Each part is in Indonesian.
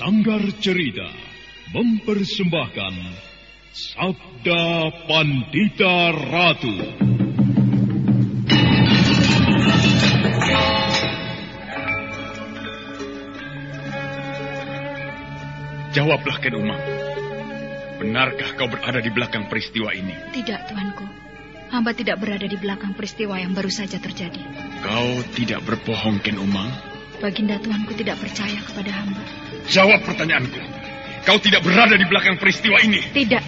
Sanggar Cerita mempersembahkan Sabda Pandita Ratu. Jawablah, Ken Umang. Benarkah kau berada di belakang peristiwa ini? Tidak, Tuanku. Hamba tidak berada di belakang peristiwa yang baru saja terjadi. Kau tidak berbohong, Ken Umang? Baginda Tuanku tidak percaya kepada hamba. Jawab pertanyaanku. Kau tidak berada di belakang peristiwa ini? Tidak.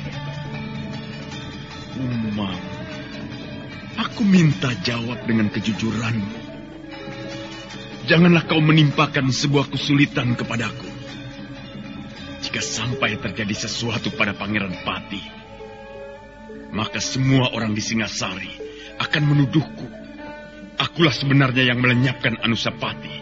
Umang, aku minta jawab dengan kejujuranmu. Janganlah kau menimpakan sebuah kesulitan kepadaku. Jika sampai terjadi sesuatu pada Pangeran Pati, maka semua orang di Singasari akan menuduhku. Akulah sebenarnya yang melenyapkan Anusapati.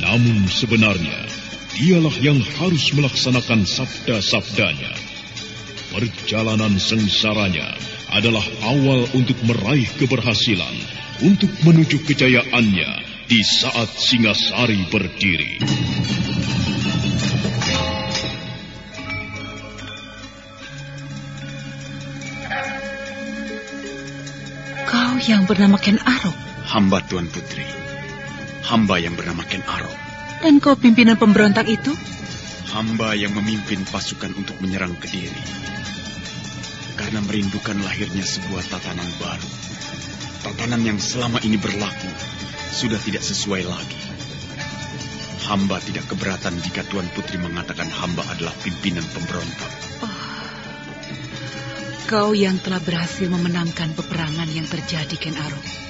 Namun sebenarnya, dialah yang harus melaksanakan sabda-sabdanya. Perjalanan sengsaranya adalah awal untuk meraih keberhasilan, untuk menuju kejayaannya di saat Singasari berdiri. Kau yang bernama Ken Arok. Hamba Tuan Putri. Hamba yang bernama Ken Arok. Dan kau pimpinan pemberontak itu? Hamba yang memimpin pasukan untuk menyerang Kediri. Karena merindukan lahirnya sebuah tatanan baru. Tatanan yang selama ini berlaku sudah tidak sesuai lagi. Hamba tidak keberatan jika Tuan Putri mengatakan hamba adalah pimpinan pemberontak. Kau yang telah berhasil memenangkan peperangan yang terjadi, Ken Arok.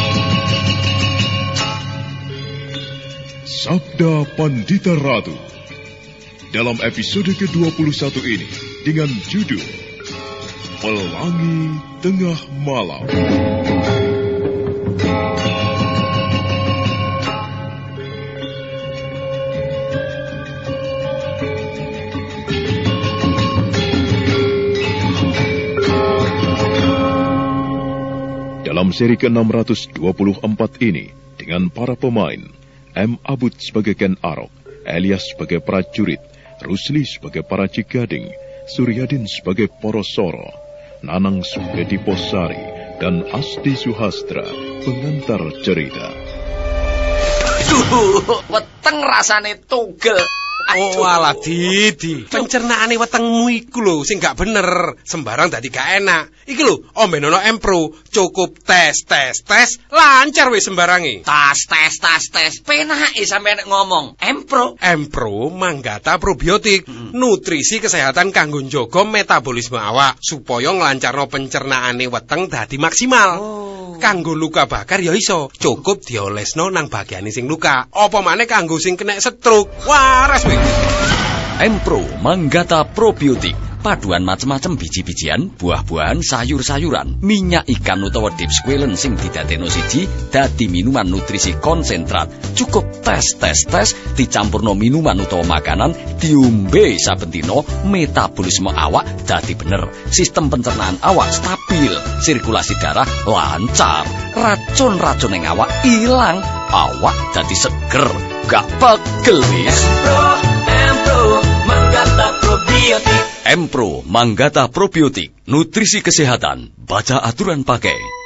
Sabda Pandita Ratu. Dalam episode ke-21 ini dengan judul Pelangi Tengah Malam. Dalam seri ke-624 ini, dengan para pemain, M. Abud sebagai Ken Arok, Elias sebagai prajurit, Rusli sebagai para Cigading, Suryadin sebagai Porosoro, Nanang sebagai Diposari, dan Asti Suhastra, pengantar cerita. Duh, weteng rasane tugel. Oh, alah Didi. Pencernaane wetengmu iku lho sing gak bener. Sembarang dadi gak enak. Iki lho, ombenono Empro, cukup tes tes tes lancar wis sembarangi. Tas tes tas tes penake sampeyan ngomong. Empro. Empro manggata probiotik, nutrisi kesehatan kanggo njaga metabolisme awak supaya nglancarno pencernaane weteng dadi maksimal. Kanggo luka bakar ya iso, cukup diolesno nang bagian sing luka. Apa maneh kanggo sing kena stroke. Waras Empro Manggata Probiotik paduan macem-macem biji-bijian, buah-buahan, sayur-sayuran, minyak ikan utawa deep squalen sing didadekno siji dadi minuman nutrisi konsentrat. Cukup tes tes tes dicampurno minuman utawa makanan diombe saben dina metabolisme awak dadi bener. Sistem pencernaan awak stabil, sirkulasi darah lancar, racun-racun ing awak ilang, awak dadi seger, gak pegel wis. Empro Manggata Probiotik, nutrisi kesehatan, baca aturan pakai.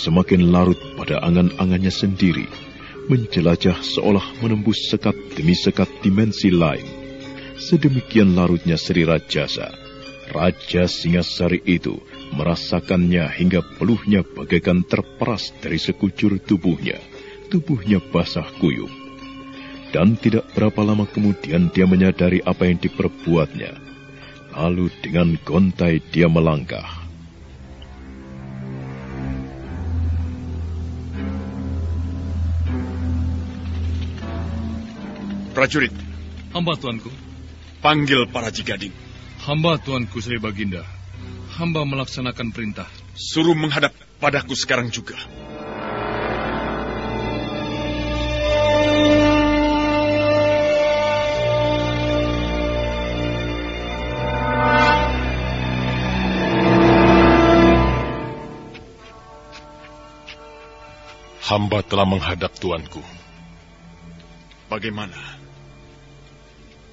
Semakin larut pada angan-angannya sendiri, menjelajah seolah menembus sekat demi sekat dimensi lain. Sedemikian larutnya Sri Rajasa. Raja Singasari itu merasakannya hingga peluhnya bagaikan terperas dari sekujur tubuhnya. Tubuhnya basah kuyup. Dan tidak berapa lama kemudian dia menyadari apa yang diperbuatnya. Lalu dengan gontai dia melangkah. Prajurit, Hamba tuanku, panggil para jigading. hamba tuanku Sri Baginda. Hamba melaksanakan perintah. Suruh menghadap padaku sekarang juga. Hamba telah menghadap tuanku. Bagaimana?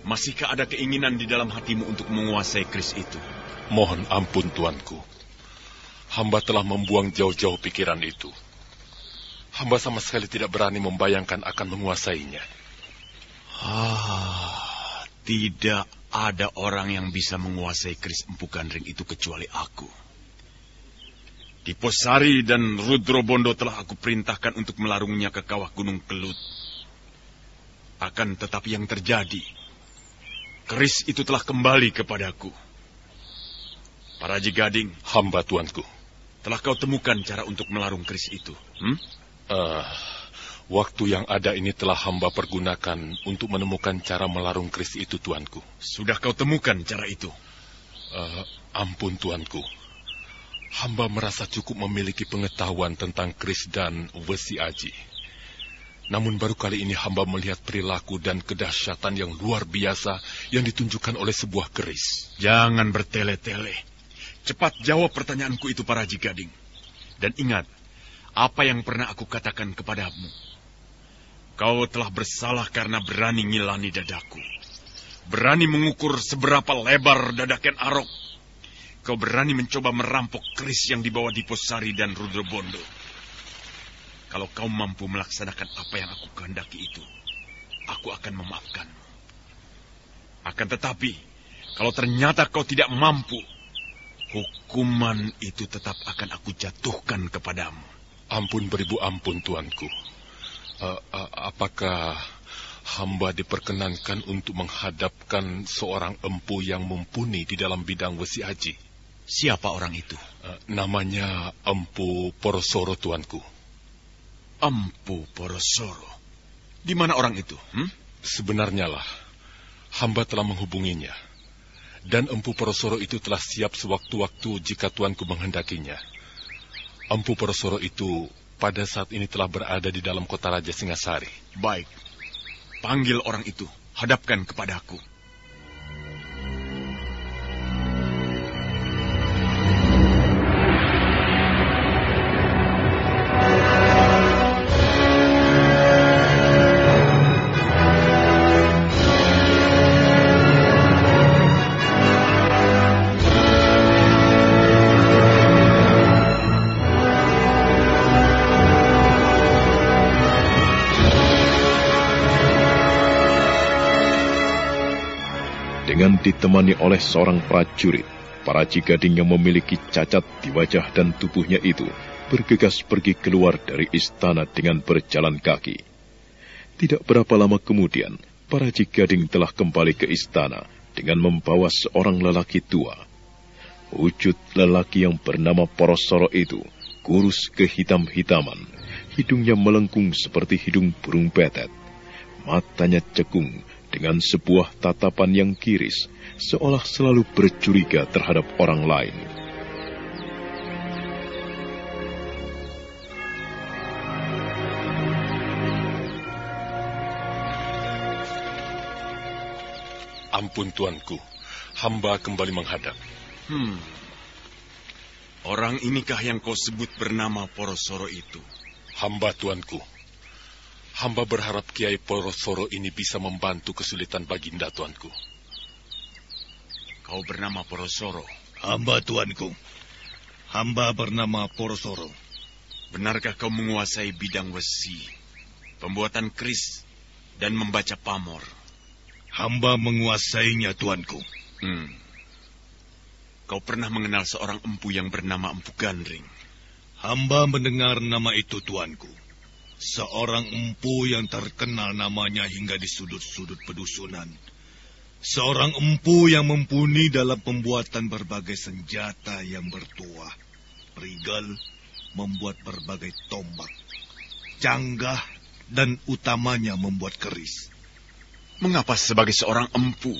Masihkah ada keinginan di dalam hatimu untuk menguasai kris itu? Mohon ampun tuanku. Hamba telah membuang jauh-jauh pikiran itu. Hamba sama sekali tidak berani membayangkan akan menguasainya. Ah, tidak ada orang yang bisa menguasai kris empukan ring itu kecuali aku. Diposari dan Rudro Bondo telah aku perintahkan untuk melarungnya ke kawah Gunung Kelut. Akan tetapi yang terjadi, keris itu telah kembali kepadaku. Para Jigading, Hamba tuanku. telah kau temukan cara untuk melarung keris itu? Hmm? Eh, waktu yang ada ini telah hamba pergunakan untuk menemukan cara melarung keris itu tuanku. Sudah kau temukan cara itu? Eh, ampun tuanku. Hamba merasa cukup memiliki pengetahuan tentang keris dan wesi aji. Namun baru kali ini hamba melihat perilaku dan kedahsyatan yang luar biasa yang ditunjukkan oleh sebuah keris. Jangan bertele-tele. Cepat jawab pertanyaanku itu para jigading. Dan ingat, apa yang pernah aku katakan kepadamu. Kau telah bersalah karena berani ngilani dadaku. Berani mengukur seberapa lebar dada Ken Arok. Kau berani mencoba merampok keris yang dibawa Diposari dan Rudro Bondo. Kalau kau mampu melaksanakan apa yang aku kehendaki itu, aku akan memaafkanmu. Akan tetapi, kalau ternyata kau tidak mampu, hukuman itu tetap akan aku jatuhkan kepadamu. Ampun beribu ampun tuanku. Eh, eh, apakah hamba diperkenankan untuk menghadapkan seorang empu yang mumpuni di dalam bidang wesi aji? Siapa orang itu? Eh, namanya Empu Porosoro tuanku. Empu Porosoro. Di mana orang itu? Hmm? Sebenarnya lah, hamba telah menghubunginya. Dan Empu Porosoro itu telah siap sewaktu-waktu jika tuanku menghendakinya. Empu Porosoro itu pada saat ini telah berada di dalam kota Raja Singasari. Baik. Panggil orang itu. Hadapkan kepadaku. Ditemani oleh seorang prajurit. Para Cigading yang memiliki cacat di wajah dan tubuhnya itu bergegas pergi keluar dari istana dengan berjalan kaki. Tidak berapa lama kemudian, para Cigading telah kembali ke istana dengan membawa seorang lelaki tua. Wujud lelaki yang bernama Porosoro itu kurus kehitam-hitaman, hidungnya melengkung seperti hidung burung betet, matanya cekung dengan sebuah tatapan yang kiris, seolah selalu bercuriga terhadap orang lain. Ampun tuanku, hamba kembali menghadap. Hmm. Orang inikah yang kau sebut bernama Porosoro itu? Hamba tuanku. Hamba berharap Kiai Porosoro ini bisa membantu kesulitan Baginda tuanku. Kau bernama Porosoro. Hamba tuanku. Hamba bernama Porosoro. Benarkah kau menguasai bidang besi, pembuatan keris, dan membaca pamor? Hamba menguasainya, tuanku. Hmm. Kau pernah mengenal seorang empu yang bernama Empu Gandring? Hamba mendengar nama itu, tuanku. Seorang empu yang terkenal namanya hingga di sudut-sudut pedusunan. Seorang empu yang mumpuni dalam pembuatan berbagai senjata yang bertuah. Perigal membuat berbagai tombak. Canggah dan utamanya membuat keris. Mengapa sebagai seorang empu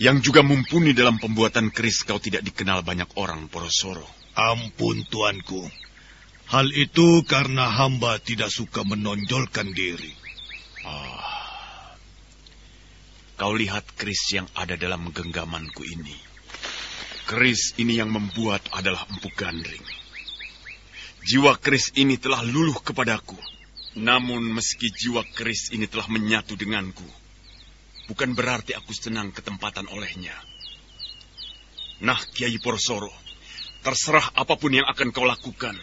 yang juga mumpuni dalam pembuatan keris kau tidak dikenal banyak orang, Porosoro? Ampun, tuanku. Hal itu karena hamba tidak suka menonjolkan diri. Ah, kau lihat keris yang ada dalam genggamanku ini. Keris ini yang membuat adalah Empu Gandring. Jiwa keris ini telah luluh kepadaku. Namun meski jiwa keris ini telah menyatu denganku, bukan berarti aku senang ketempatan olehnya. Nah, Kiai Porsoro, terserah apa pun yang akan kau lakukan,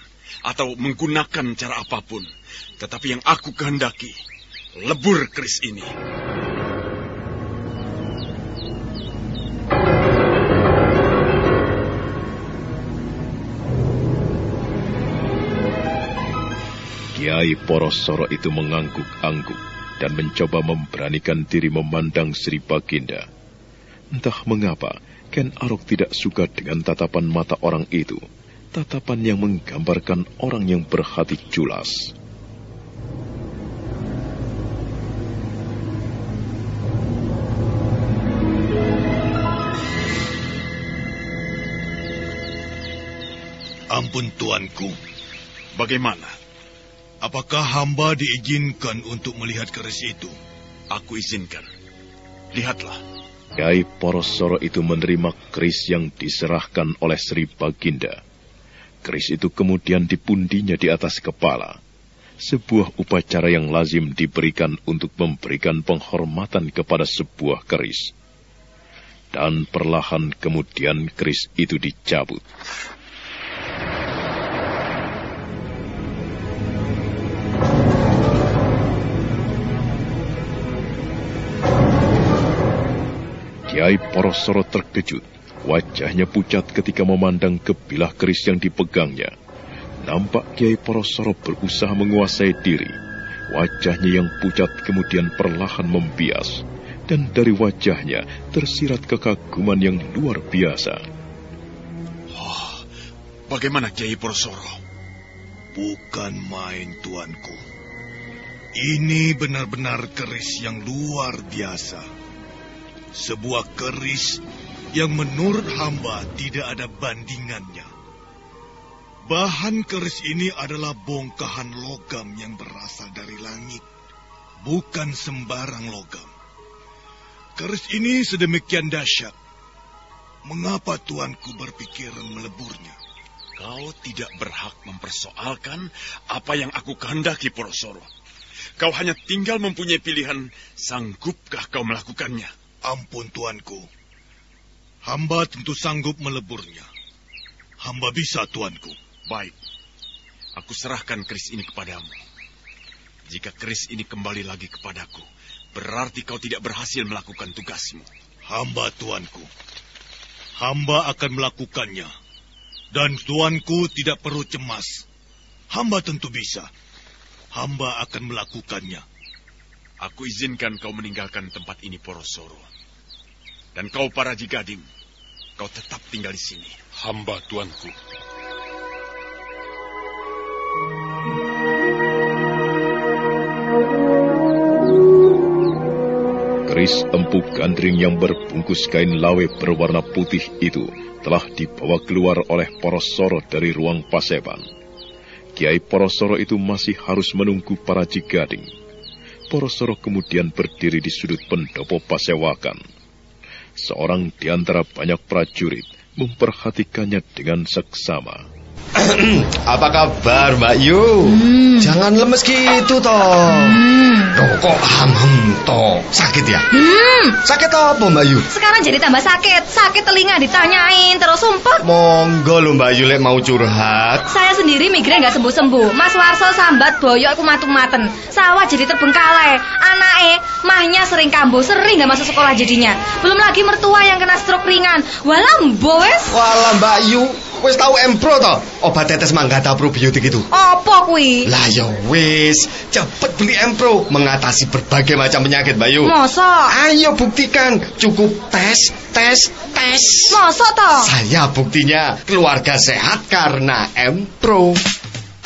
atau menggunakan cara apa pun, tetapi yang aku kehendaki, lebur keris ini. Kiai Porosoro itu mengangguk-angguk dan mencoba memberanikan diri memandang Sri Baginda. Entah mengapa, Ken Arok tidak suka dengan tatapan mata orang itu, tatapan yang menggambarkan orang yang berhati culas. Ampun tuanku, Bagaimana? Apakah hamba diizinkan untuk melihat keris itu? Aku izinkan. Lihatlah. Kiai Porosoro itu menerima keris yang diserahkan oleh Sri Baginda. Keris itu kemudian dipundinya di atas kepala. Sebuah upacara yang lazim diberikan untuk memberikan penghormatan kepada sebuah keris. Dan perlahan kemudian keris itu dicabut. Kiai Porosoro terkejut. Wajahnya pucat ketika memandang ke bilah keris yang dipegangnya. Nampak Kiai Porosoro berusaha menguasai diri. Wajahnya yang pucat kemudian perlahan membias. Dan dari wajahnya tersirat kekaguman yang luar biasa. Oh, bagaimana Kiai Porsoro? Bukan main, tuanku. Ini benar-benar keris yang luar biasa. Sebuah keris yang menurut hamba tidak ada bandingannya. Bahan keris ini adalah bongkahan logam yang berasal dari langit, bukan sembarang logam. Keris ini sedemikian dahsyat. Mengapa tuanku berpikiran meleburnya? Kau tidak berhak mempersoalkan apa yang aku kehendaki, Porosoro. Kau hanya tinggal mempunyai pilihan, sanggupkah kau melakukannya? Ampun tuanku. Hamba tentu sanggup meleburnya. Hamba bisa tuanku. Baik, aku serahkan keris ini kepadamu. Jika keris ini kembali lagi kepadaku, berarti kau tidak berhasil melakukan tugasmu. Hamba tuanku. Hamba akan melakukannya. Dan tuanku tidak perlu cemas. Hamba tentu bisa. Hamba akan melakukannya. Aku izinkan kau meninggalkan tempat ini, Porosoro. Dan kau para Jigading, kau tetap tinggal di sini. Hamba tuanku. Keris empuk gandring yang berbungkus kain lawe berwarna putih itu telah dibawa keluar oleh Porosoro dari ruang paseban. Kiai Porosoro itu masih harus menunggu para jigading. Porosoro kemudian berdiri di sudut pendopo pasewakan. Seorang di antara banyak prajurit memperhatikannya dengan seksama. Apa kabar Mbak Yu? Hmm. Jangan lemes gitu toh. Hmm. Tuh kok ham-ham toh. Sakit ya? Hmm. Sakit apa Mbak Yu? Sekarang jadi tambah sakit. Sakit telinga ditanyain terus sumpah. Monggo lo Mbak Yu lek mau curhat. Saya sendiri migrain gak sembuh-sembuh. Mas Warso sambat boyok aku matung-maten. Sawah jadi terbengkalai. Anake mahnya sering kambuh, sering gak masuk sekolah jadinya. Belum lagi mertua yang kena stroke ringan. Walam boes. Walam Mbak Yu, Wis tahu Empro to? Obat tetes manggata probiotik itu. Apa kuwi? Lah ya wis, cepet beli Empro mengatasi berbagai macam penyakit, Bayu. Masa? Ayo buktikan, cukup tes, tes, tes. Masa to? Saya buktinya keluarga sehat karena Empro.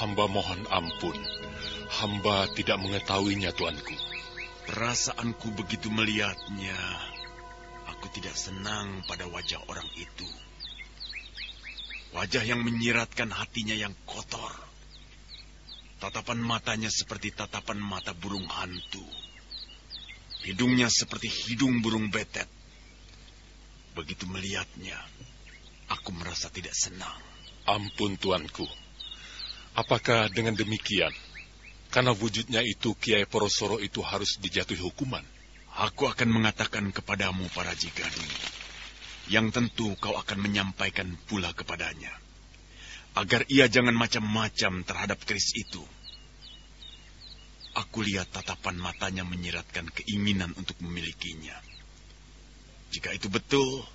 Hamba mohon ampun. Hamba tidak mengetahuinya, tuanku. Perasaanku begitu melihatnya. Aku tidak senang pada wajah orang itu. Wajah yang menyiratkan hatinya yang kotor. Tatapan matanya seperti tatapan mata burung hantu. Hidungnya seperti hidung burung betet. Begitu melihatnya, aku merasa tidak senang. Ampun, tuanku. Apakah dengan demikian, karena wujudnya itu Kiai Porosoro itu harus dijatuhi hukuman? Aku akan mengatakan kepadamu para jigadu, yang tentu kau akan menyampaikan pula kepadanya, agar ia jangan macam-macam terhadap keris itu. Aku lihat tatapan matanya menyiratkan keinginan untuk memilikinya. Jika itu betul,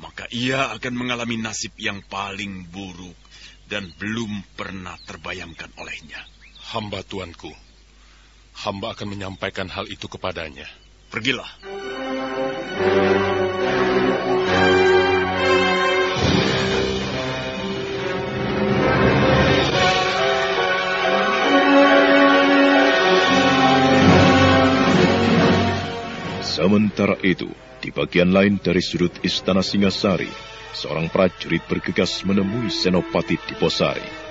maka ia akan mengalami nasib yang paling buruk dan belum pernah terbayangkan olehnya. Hamba tuanku, hamba akan menyampaikan hal itu kepadanya. Pergilah. Sementara itu, di bagian lain dari sudut istana Singasari, seorang prajurit bergegas menemui Senopati Diposari.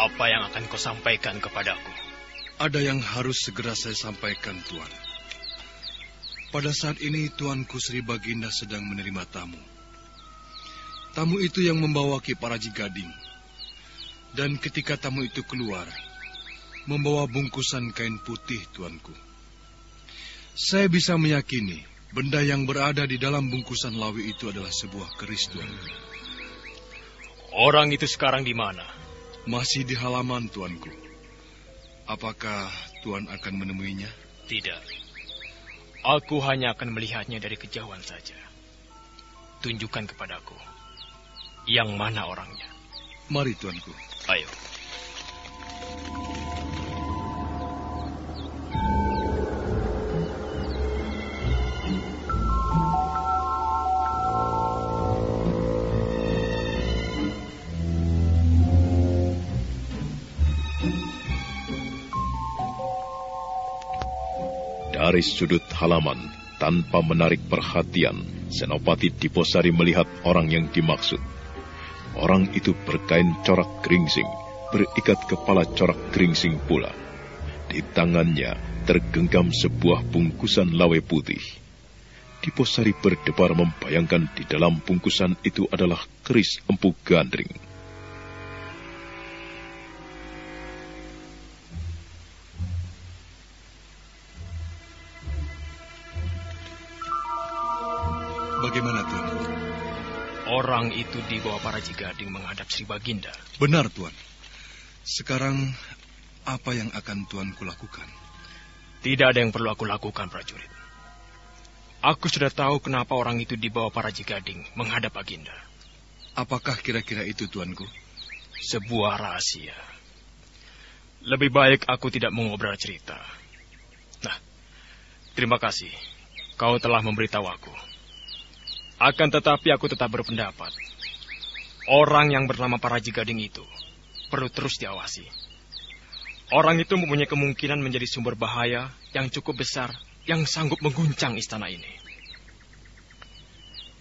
Apa yang akan kau sampaikan kepadaku? Ada yang harus segera saya sampaikan, Tuan. Pada saat ini Tuanku Sri Baginda sedang menerima tamu. Tamu itu yang membawa Ki Paraji Gading. Dan ketika tamu itu keluar, membawa bungkusan kain putih, tuanku. Saya bisa meyakini Benda yang berada di dalam bungkusan lawi itu adalah sebuah keris, Tuan. Orang itu sekarang di mana? Masih di halaman, Tuanku. Apakah Tuan akan menemuinya? Tidak. Aku hanya akan melihatnya dari kejauhan saja. Tunjukkan kepadaku. Yang mana orangnya? Mari, Tuanku. Ayo. Dari sudut halaman, tanpa menarik perhatian, Senopati Diposari melihat orang yang dimaksud. Orang itu berkain corak geringsing, berikat kepala corak geringsing pula. Di tangannya tergenggam sebuah bungkusan lawe putih. Diposari berdebar membayangkan di dalam bungkusan itu adalah keris empu gandring. Bagaimana, Tuan? Orang itu dibawa para Jigading menghadap Sri Baginda. Benar, Tuan. Sekarang, apa yang akan Tuanku lakukan? Tidak ada yang perlu aku lakukan, prajurit. Aku sudah tahu kenapa orang itu dibawa para Jigading menghadap Baginda. Apakah kira-kira itu, Tuanku? Sebuah rahasia. Lebih baik aku tidak mengobrol cerita. Nah, terima kasih. Kau telah memberitahu aku. Akan tetapi aku tetap berpendapat. Orang yang bernama para Jigading itu perlu terus diawasi. Orang itu mempunyai kemungkinan menjadi sumber bahaya yang cukup besar yang sanggup mengguncang istana ini.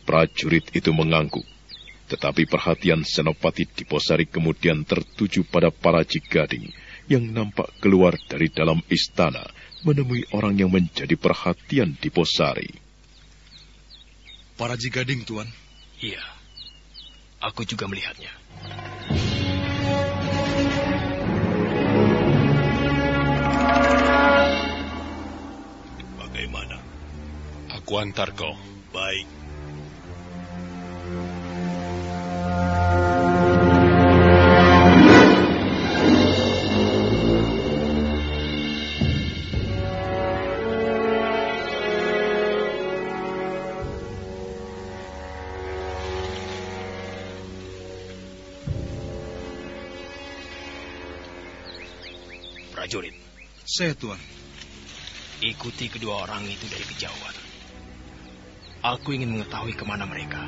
Prajurit itu mengangguk. Tetapi perhatian Senopati Diposari kemudian tertuju pada para Jigading yang nampak keluar dari dalam istana menemui orang yang menjadi perhatian Diposari. Para Jigading, Tuan. Iya, aku juga melihatnya. Bagaimana? Aku antar kau. Baik. Prajurit. Saya, Tuan. Ikuti kedua orang itu dari kejauhan. Aku ingin mengetahui ke mana mereka.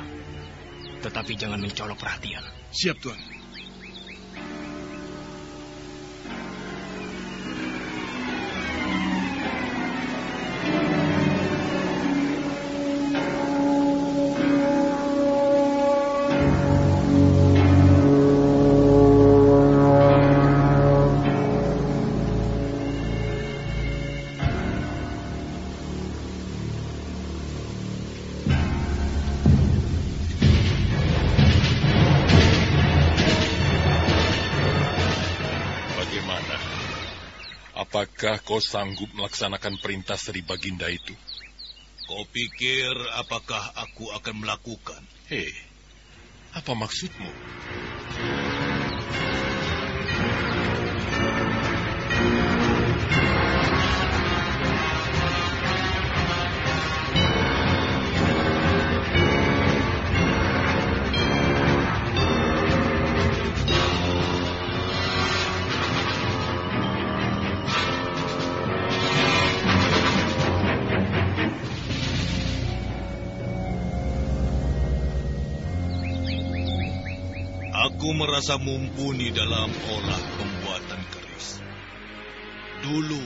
Tetapi jangan mencolok perhatian. Siap, Tuan. Sanggup melaksanakan perintah Sri Baginda itu? Kau pikir apakah aku akan melakukan? Hei, apa maksudmu? Aku merasa mumpuni dalam olah pembuatan keris. Dulu,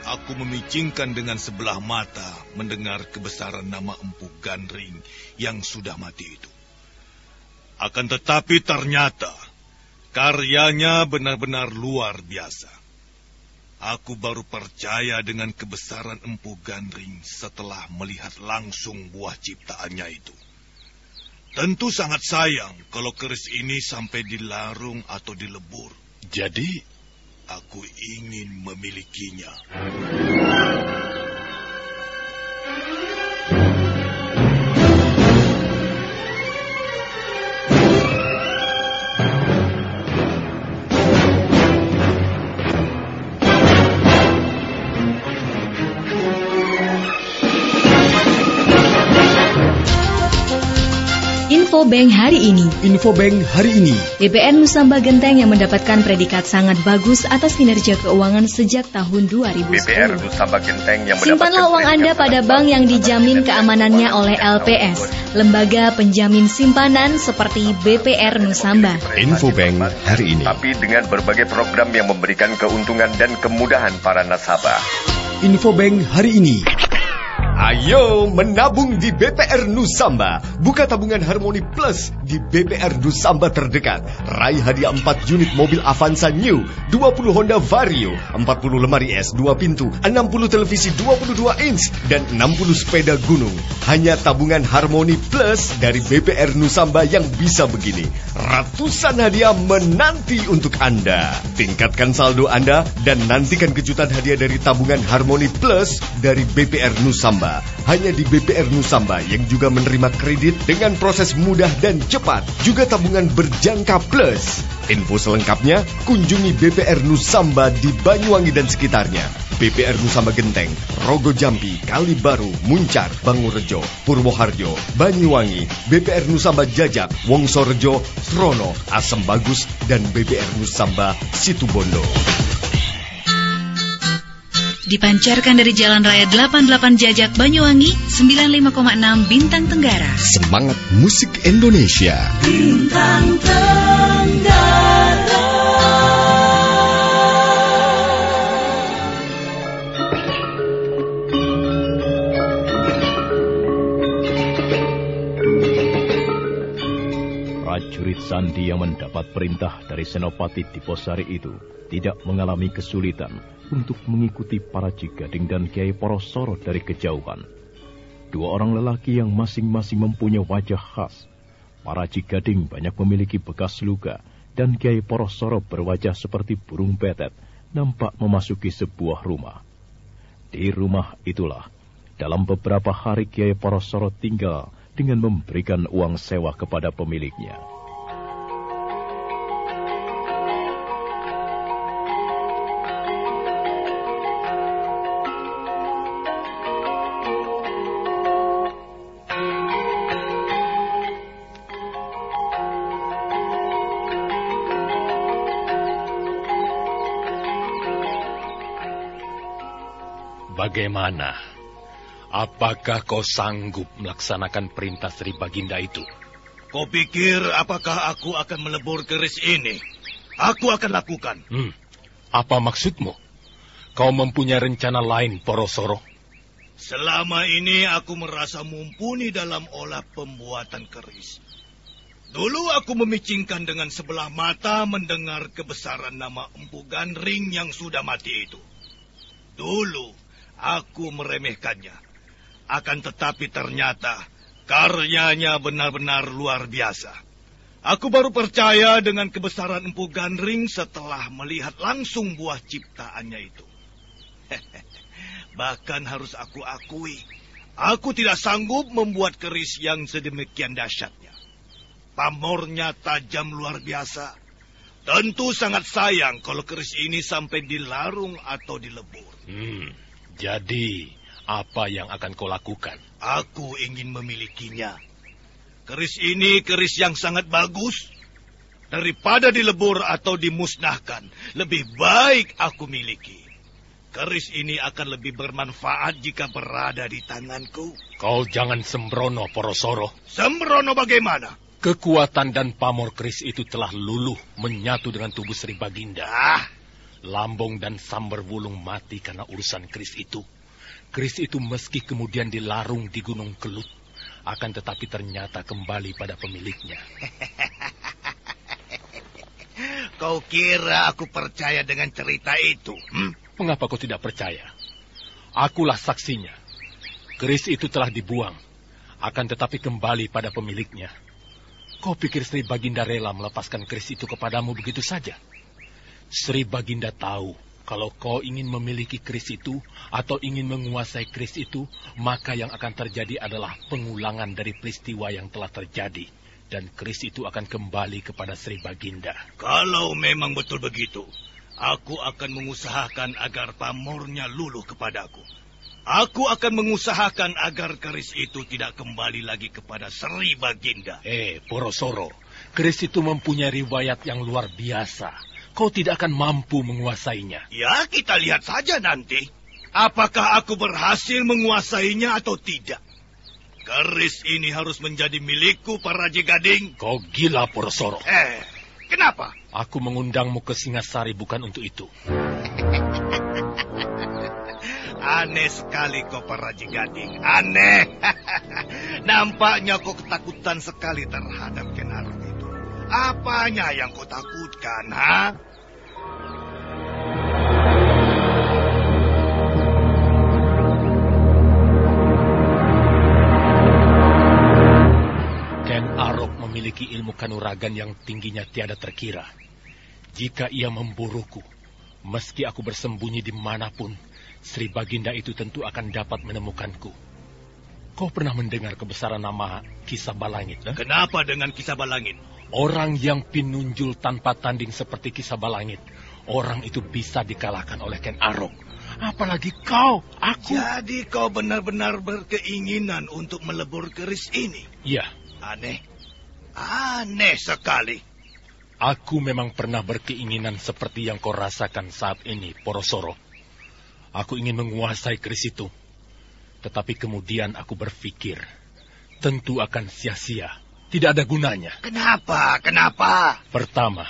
aku memicingkan dengan sebelah mata mendengar kebesaran nama Empu Gandring yang sudah mati itu. Akan tetapi ternyata, karyanya benar-benar luar biasa. Aku baru percaya dengan kebesaran Empu Gandring setelah melihat langsung buah ciptaannya itu. Tentu sangat sayang kalau keris ini sampai dilarung atau dilebur. Jadi, aku ingin memilikinya. Infobank hari ini. Infobank hari ini. BPR Nusamba Genteng yang mendapatkan predikat sangat bagus atas kinerja keuangan sejak tahun 2010. BPR Nusamba Genteng yang Simpanlah uang Anda pada bank yang dijamin keamanannya oleh LPS, lembaga penjamin simpanan seperti BPR Nusamba. Infobank hari ini. Tapi dengan berbagai program yang memberikan keuntungan dan kemudahan para nasabah. Infobank hari ini. Ayo menabung di BPR Nusamba. Buka tabungan Harmoni Plus di BPR Nusamba terdekat. Raih hadiah 4 unit mobil Avanza New, 20 Honda Vario, 40 lemari es 2 pintu, 60 televisi 22 inch, dan 60 sepeda gunung. Hanya tabungan Harmoni Plus dari BPR Nusamba yang bisa begini. Ratusan hadiah menanti untuk Anda. Tingkatkan saldo Anda dan nantikan kejutan hadiah dari tabungan Harmoni Plus dari BPR Nusamba. Hanya di BPR Nusamba yang juga menerima kredit dengan proses mudah dan cepat. Juga tabungan berjangka plus. Info selengkapnya kunjungi BPR Nusamba di Banyuwangi dan sekitarnya. BPR Nusamba Genteng, Rogo Jambi, Kalibaru, Muncar, Bangurejo, Purwoharjo, Banyuwangi, BPR Nusamba Jajak, Wongsorejo, Srono, Asem Bagus, dan BPR Nusamba Situbondo. Dipancarkan dari Jalan Raya 88 Jajak Banyuwangi 95,6 Bintang Tenggara. Semangat musik Indonesia. Bintang Tenggara. Prajurit Sandi yang mendapat perintah dari Senopati Diposari itu tidak mengalami kesulitan untuk mengikuti para Cigading dan Kiai Porosoro dari kejauhan. Dua orang lelaki yang masing-masing mempunyai wajah khas. Para Cigading banyak memiliki bekas luka dan Kiai Porosoro berwajah seperti burung betet nampak memasuki sebuah rumah. Di rumah itulah, dalam beberapa hari Kiai Porosoro tinggal dengan memberikan uang sewa kepada pemiliknya. Bagaimana? Apakah kau sanggup melaksanakan perintah Sri Baginda itu? Kau pikir apakah aku akan melebur keris ini? Aku akan lakukan. Hmm. Apa maksudmu? Kau mempunyai rencana lain, Porosoro? Selama ini aku merasa mumpuni dalam olah pembuatan keris. Dulu aku memicingkan dengan sebelah mata mendengar kebesaran nama Empu Gandring yang sudah mati itu. Dulu aku meremehkannya. Akan tetapi ternyata karyanya benar-benar luar biasa. Aku baru percaya dengan kebesaran Empu Gandring setelah melihat langsung buah ciptaannya itu. Bahkan harus aku akui, aku tidak sanggup membuat keris yang sedemikian dahsyatnya. Pamornya tajam luar biasa. Tentu sangat sayang kalau keris ini sampai dilarung atau dilebur. Hmm, jadi apa yang akan kau lakukan? Aku ingin memilikinya. Keris ini keris yang sangat bagus. Daripada dilebur atau dimusnahkan, lebih baik aku miliki. Keris ini akan lebih bermanfaat jika berada di tanganku. Kau jangan sembrono, Porosoro. Sembrono bagaimana? Kekuatan dan pamor keris itu telah luluh menyatu dengan tubuh Sri Baginda. Ah. Lambung dan sambar wulung mati karena urusan keris itu. Keris itu meski kemudian dilarung di Gunung Kelut, akan tetapi ternyata kembali pada pemiliknya. Kau kira aku percaya dengan cerita itu? Hmm? Mengapa kau tidak percaya? Akulah saksinya. Keris itu telah dibuang, akan tetapi kembali pada pemiliknya. Kau pikir Sri Baginda rela melepaskan keris itu kepadamu begitu saja? Sri Baginda tahu kalau kau ingin memiliki keris itu atau ingin menguasai keris itu, maka yang akan terjadi adalah pengulangan dari peristiwa yang telah terjadi. Dan keris itu akan kembali kepada Sri Baginda. Kalau memang betul begitu, aku akan mengusahakan agar pamornya luluh kepadaku. Aku akan mengusahakan agar keris itu tidak kembali lagi kepada Sri Baginda. Eh, Porosoro, keris itu mempunyai riwayat yang luar biasa. Kau tidak akan mampu menguasainya. Ya, kita lihat saja nanti. Apakah aku berhasil menguasainya atau tidak? Keris ini harus menjadi milikku, para Raja Gading. Kau gila, Porosoro. Eh, kenapa? Aku mengundangmu ke Singasari bukan untuk itu. Aneh sekali kau para Raja Gading. Aneh. Nampaknya kau ketakutan sekali terhadap. Apanya yang kau takutkan, ha? Ken Arok memiliki ilmu kanuragan yang tingginya tiada terkira. Jika ia memburuku, meski aku bersembunyi di mana pun, Sri Baginda itu tentu akan dapat menemukanku. Kau pernah mendengar kebesaran nama Kisah Balangit? Eh? Kenapa dengan Kisah Balangit? Orang yang pinunjul tanpa tanding seperti Kisah Balangit, orang itu bisa dikalahkan oleh Ken Arok. Apalagi kau, aku. Jadi kau benar-benar berkeinginan untuk melebur keris ini? Iya. Aneh. Aneh sekali. Aku memang pernah berkeinginan seperti yang kau rasakan saat ini, Porosoro. Aku ingin menguasai keris itu. Tetapi kemudian aku berpikir, tentu akan sia-sia. Tidak ada gunanya. Kenapa? Kenapa? Pertama,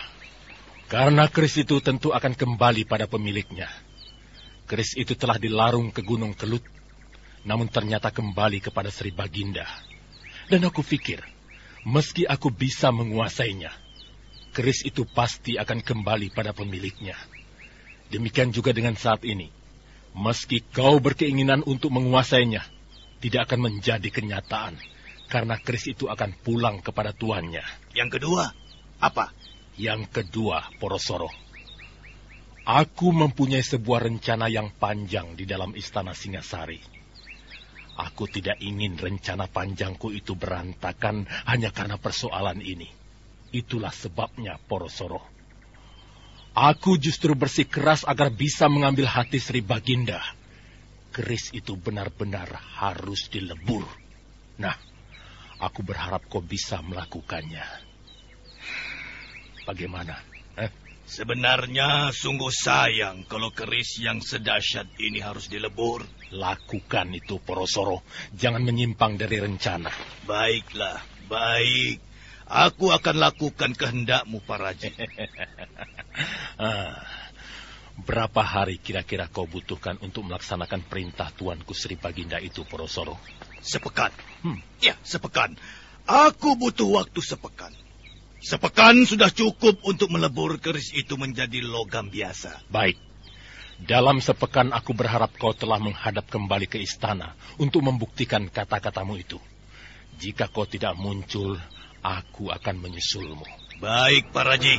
karena keris itu tentu akan kembali pada pemiliknya. Keris itu telah dilarung ke Gunung Kelut, namun ternyata kembali kepada Sri Baginda. Dan aku pikir, meski aku bisa menguasainya, keris itu pasti akan kembali pada pemiliknya. Demikian juga dengan saat ini. Meski kau berkeinginan untuk menguasainya, tidak akan menjadi kenyataan. Karena keris itu akan pulang kepada tuannya. Yang kedua, apa? Yang kedua, Porosoro. Aku mempunyai sebuah rencana yang panjang di dalam istana Singasari. Aku tidak ingin rencana panjangku itu berantakan hanya karena persoalan ini. Itulah sebabnya, Porosoro. Aku justru bersikeras agar bisa mengambil hati Sri Baginda. Keris itu benar-benar harus dilebur. Nah, aku berharap kau bisa melakukannya. Bagaimana? Eh? Sebenarnya sungguh sayang kalau keris yang sedahsyat ini harus dilebur. Lakukan itu, Porosoro. Jangan menyimpang dari rencana. Baiklah, baik. Aku akan lakukan kehendakmu, Paraji. ah, berapa hari kira-kira kau butuhkan untuk melaksanakan perintah Tuanku Sri Baginda itu, Porosoro? Sepekan. Hmm. Ya, sepekan. Aku butuh waktu sepekan. Sepekan sudah cukup untuk melebur keris itu menjadi logam biasa. Baik. Dalam sepekan aku berharap kau telah menghadap kembali ke istana untuk membuktikan kata-katamu itu. Jika kau tidak muncul, aku akan menyusulmu. Baik, Pak Raji.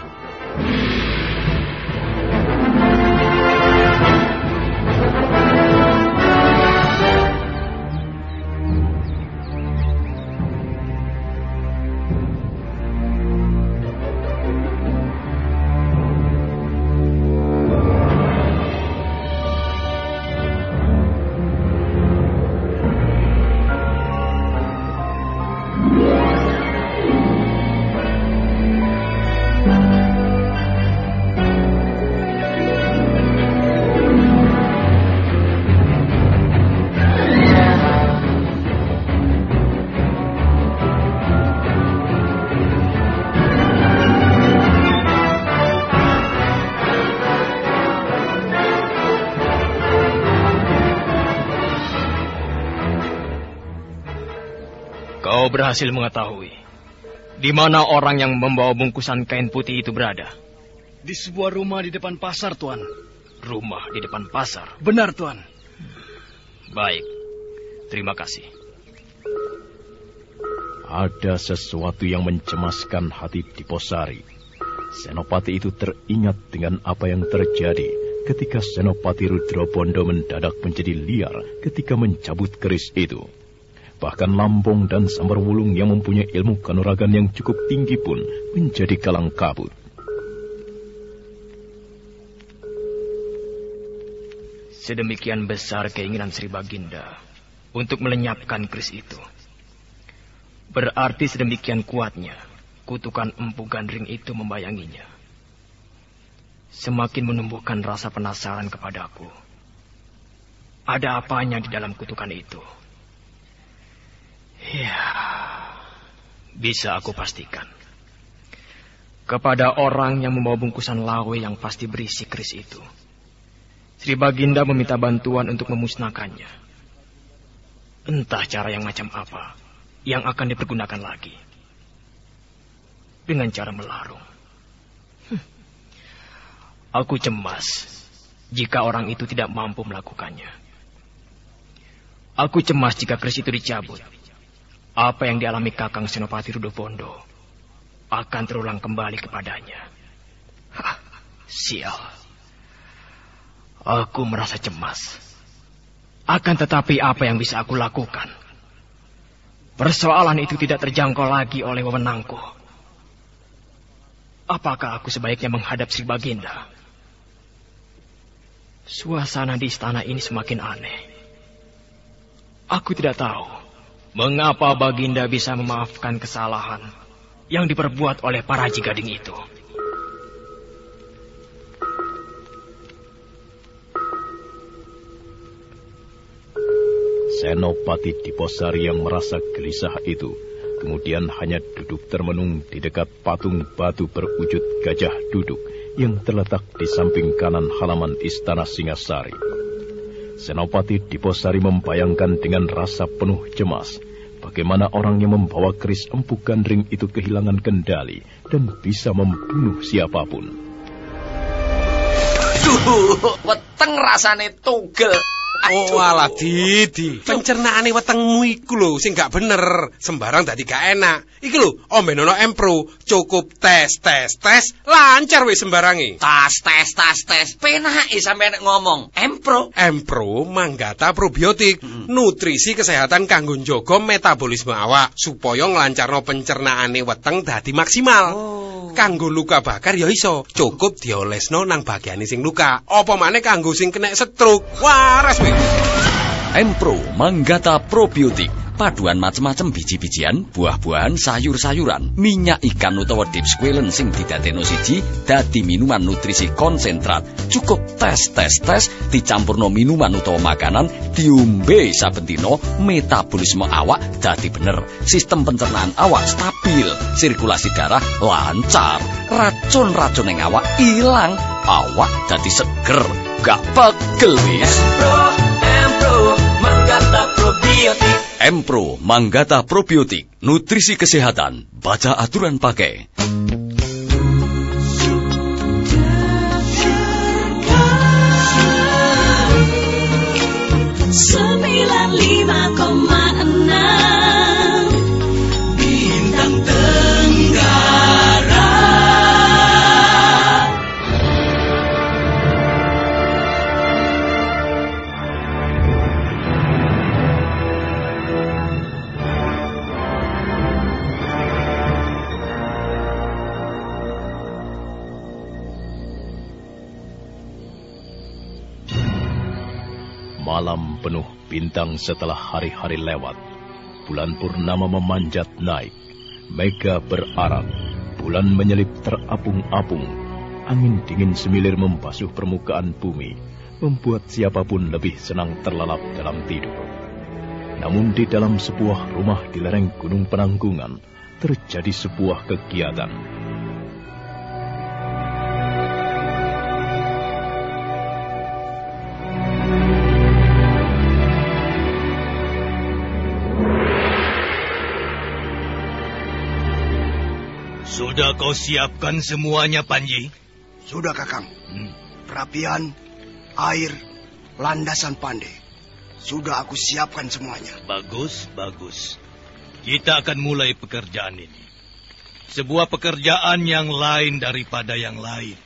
Kau berhasil mengetahui di mana orang yang membawa bungkusan kain putih itu berada. Di sebuah rumah di depan pasar, Tuan. Rumah di depan pasar? Benar, Tuan. Baik, terima kasih. Ada sesuatu yang mencemaskan hati Diposari. Senopati itu teringat dengan apa yang terjadi ketika Senopati Rudrobondo mendadak menjadi liar ketika mencabut keris itu. Bahkan Lampong dan Sambarwulung yang mempunyai ilmu kanuragan yang cukup tinggi pun menjadi kalang kabut. Sedemikian besar keinginan Sri Baginda untuk melenyapkan keris itu. Berarti sedemikian kuatnya kutukan empu gandring itu membayanginya. Semakin menumbuhkan rasa penasaran kepadaku. Ada apanya di dalam kutukan itu? Ya, bisa aku pastikan. Kepada orang yang membawa bungkusan lawe yang pasti berisi keris itu. Sri Baginda meminta bantuan untuk memusnahkannya. Entah cara yang macam apa yang akan dipergunakan lagi. Dengan cara melarung. Aku cemas jika orang itu tidak mampu melakukannya. Aku cemas jika keris itu dicabut. Apa yang dialami Kakang Senopati Rudopondo akan terulang kembali kepadanya. Hah, sial. Aku merasa cemas. Akan tetapi apa yang bisa aku lakukan? Persoalan itu tidak terjangkau lagi oleh wewenangku. Apakah aku sebaiknya menghadap Sri Baginda? Suasana di istana ini semakin aneh. Aku tidak tahu mengapa Baginda bisa memaafkan kesalahan yang diperbuat oleh para jigading itu. Senopati Diposari yang merasa gelisah itu kemudian hanya duduk termenung di dekat patung batu berwujud gajah duduk yang terletak di samping kanan halaman istana Singasari. Senopati Diposari membayangkan dengan rasa penuh cemas bagaimana orang yang membawa keris empu gandring itu kehilangan kendali dan bisa membunuh siapa pun. Duh, weteng rasane tugel. Oh alah Didi, pencernaane wetengmu iku lho sing gak bener, sembarang dadi gak enak. Iki lho, ombenono Empro, cukup tes tes tes, lancar wis sembarangi. Tas tes tas tes, penake sampe nek ngomong. Empro. Empro manggata probiotik, nutrisi kesehatan kanggo njaga metabolisme awak supaya nglancarno pencernaane weteng dadi maksimal. Kanggo luka bakar ya iso, cukup diolesno nang bagiane sing luka. Apa maneh kanggo sing kena stroke. Waras wis. Empro Manggata Probiotik paduan macem-macem biji-bijian, buah-buahan, sayur-sayuran, minyak ikan utawa deep squalen sing didadekno siji dadi minuman nutrisi konsentrat. Cukup tes tes tes dicampurno minuman utawa makanan diombe saben dina metabolisme awak dadi bener. Sistem pencernaan awak stabil, sirkulasi darah lancar, racun-racun ing awak ilang, awak dadi seger, gak pegel wis. Empro Manggata Probiotik, nutrisi kesehatan, baca aturan pakai. Penuh bintang setelah hari-hari lewat. Bulan purnama memanjat naik. Mega berarak. Bulan menyelip terapung-apung. Angin dingin semilir membasuh permukaan bumi. Membuat siapa pun lebih senang terlelap dalam tidur. Namun di dalam sebuah rumah di lereng Gunung Penanggungan, terjadi sebuah kegiatan. Sudah kau siapkan semuanya, Panji? Sudah, Kakang. Perapian, air, landasan pandai. Sudah aku siapkan semuanya. Bagus, bagus. Kita akan mulai pekerjaan ini. Sebuah pekerjaan yang lain daripada yang lain.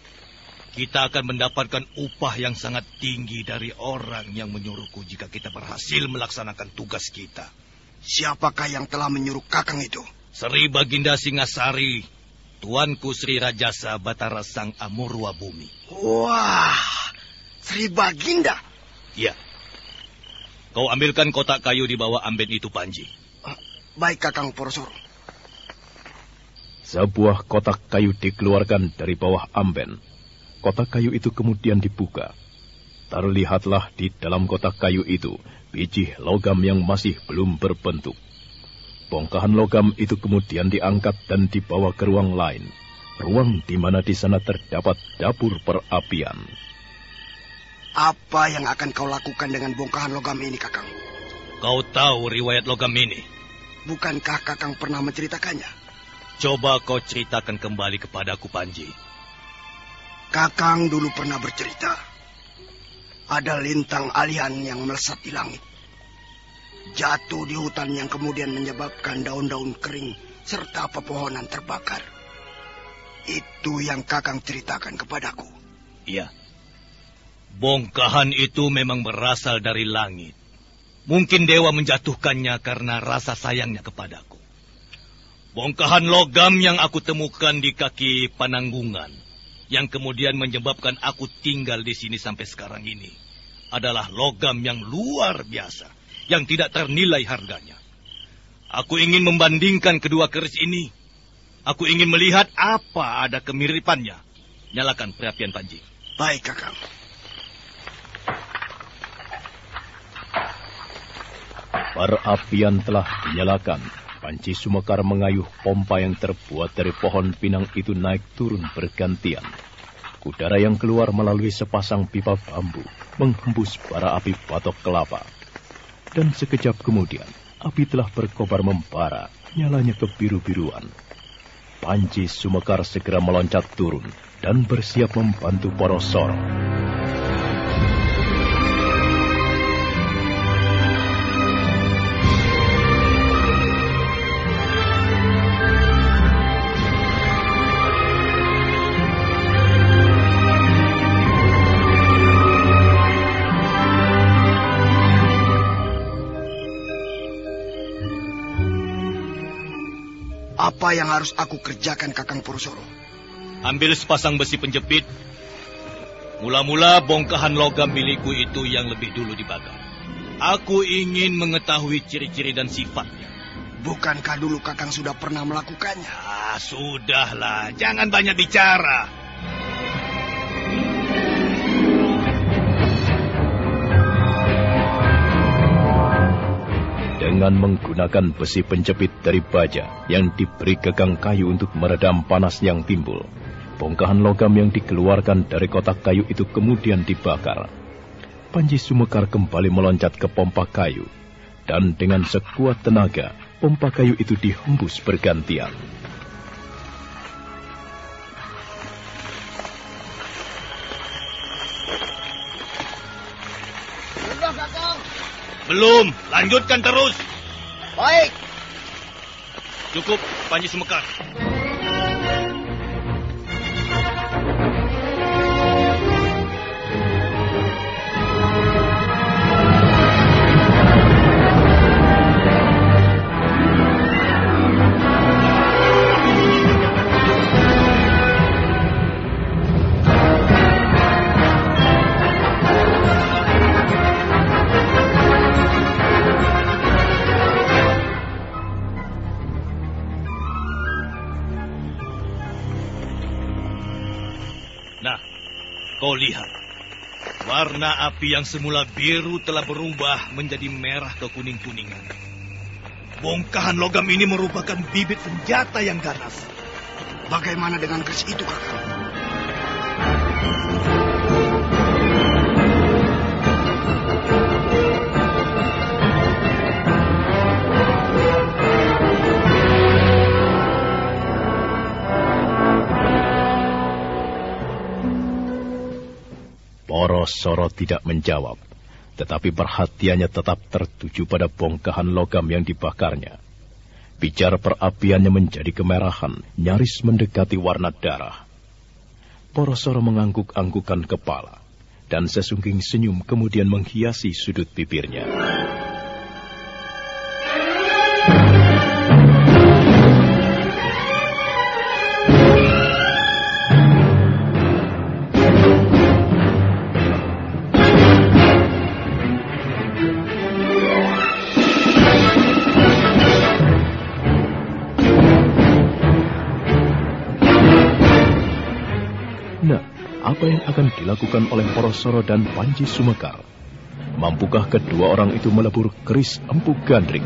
Kita akan mendapatkan upah yang sangat tinggi dari orang yang menyuruhku jika kita berhasil melaksanakan tugas kita. Siapakah yang telah menyuruh Kakang itu? Sri Baginda Singasari, Tuanku Sri Rajasa Batara Sang Amurwa Bumi. Wah, Sri Baginda. Iya. Kau ambilkan kotak kayu di bawah amben itu, Panji. Baik, Kakang Porosoro. Sebuah kotak kayu dikeluarkan dari bawah amben. Kotak kayu itu kemudian dibuka. Terlihatlah di dalam kotak kayu itu biji logam yang masih belum berbentuk. Bongkahan logam itu kemudian diangkat dan dibawa ke ruang lain. Ruang di mana di sana terdapat dapur perapian. Apa yang akan kau lakukan dengan bongkahan logam ini, Kakang? Kau tahu riwayat logam ini? Bukankah Kakang pernah menceritakannya? Coba kau ceritakan kembali kepadaku, Panji. Kakang dulu pernah bercerita. Ada lintang alian yang melesat di langit. Jatuh di hutan yang kemudian menyebabkan daun-daun kering serta pepohonan terbakar. Itu yang Kakang ceritakan kepadaku. Iya. Bongkahan itu memang berasal dari langit. Mungkin dewa menjatuhkannya karena rasa sayangnya kepadaku. Bongkahan logam yang aku temukan di kaki pananggungan, yang kemudian menyebabkan aku tinggal di sini sampai sekarang ini, adalah logam yang luar biasa, yang tidak ternilai harganya. Aku ingin membandingkan kedua keris ini. Aku ingin melihat apa ada kemiripannya. Nyalakan perapian Panji. Baik, Kakang. Perapian telah dinyalakan. Panci Sumekar mengayuh pompa yang terbuat dari pohon pinang itu naik turun bergantian. Udara yang keluar melalui sepasang pipa bambu menghembus bara api batok kelapa. Dan sekejap kemudian, api telah berkobar membara, nyalanya kebiru-biruan. Panci Sumekar segera meloncat turun dan bersiap membantu Porosoro. Apa yang harus aku kerjakan, Kakang Porosoro? Ambil sepasang besi penjepit. Mula-mula bongkahan logam milikku itu yang lebih dulu dibakar. Aku ingin mengetahui ciri-ciri dan sifatnya. Bukankah dulu Kakang sudah pernah melakukannya? Ah, sudahlah. Jangan banyak bicara. Dengan menggunakan besi penjepit dari baja yang diberi gagang kayu untuk meredam panas yang timbul, bongkahan logam yang dikeluarkan dari kotak kayu itu kemudian dibakar. Panji Sumekar kembali meloncat ke pompa kayu, dan dengan sekuat tenaga, pompa kayu itu dihembus bergantian. Belum, lanjutkan terus. Baik. Cukup, Panji Sumekar. Kau lihat. Warna api yang semula biru telah berubah menjadi merah ke kuning-kuningan. Bongkahan logam ini merupakan bibit senjata yang ganas. Bagaimana dengan keris itu, Kakang? Porosoro tidak menjawab, tetapi perhatiannya tetap tertuju pada bongkahan logam yang dibakarnya. Pijar perapiannya menjadi kemerahan, nyaris mendekati warna darah. Porosoro mengangguk-anggukan kepala, dan sesungking senyum kemudian menghiasi sudut bibirnya. Dilakukan oleh Porosoro dan Panji Sumekar? Mampukah kedua orang itu melebur keris empuk gandring?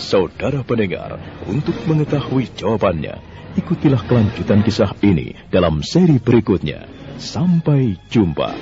Saudara pendengar, untuk mengetahui jawabannya, ikutilah kelanjutan kisah ini dalam seri berikutnya. Sampai jumpa.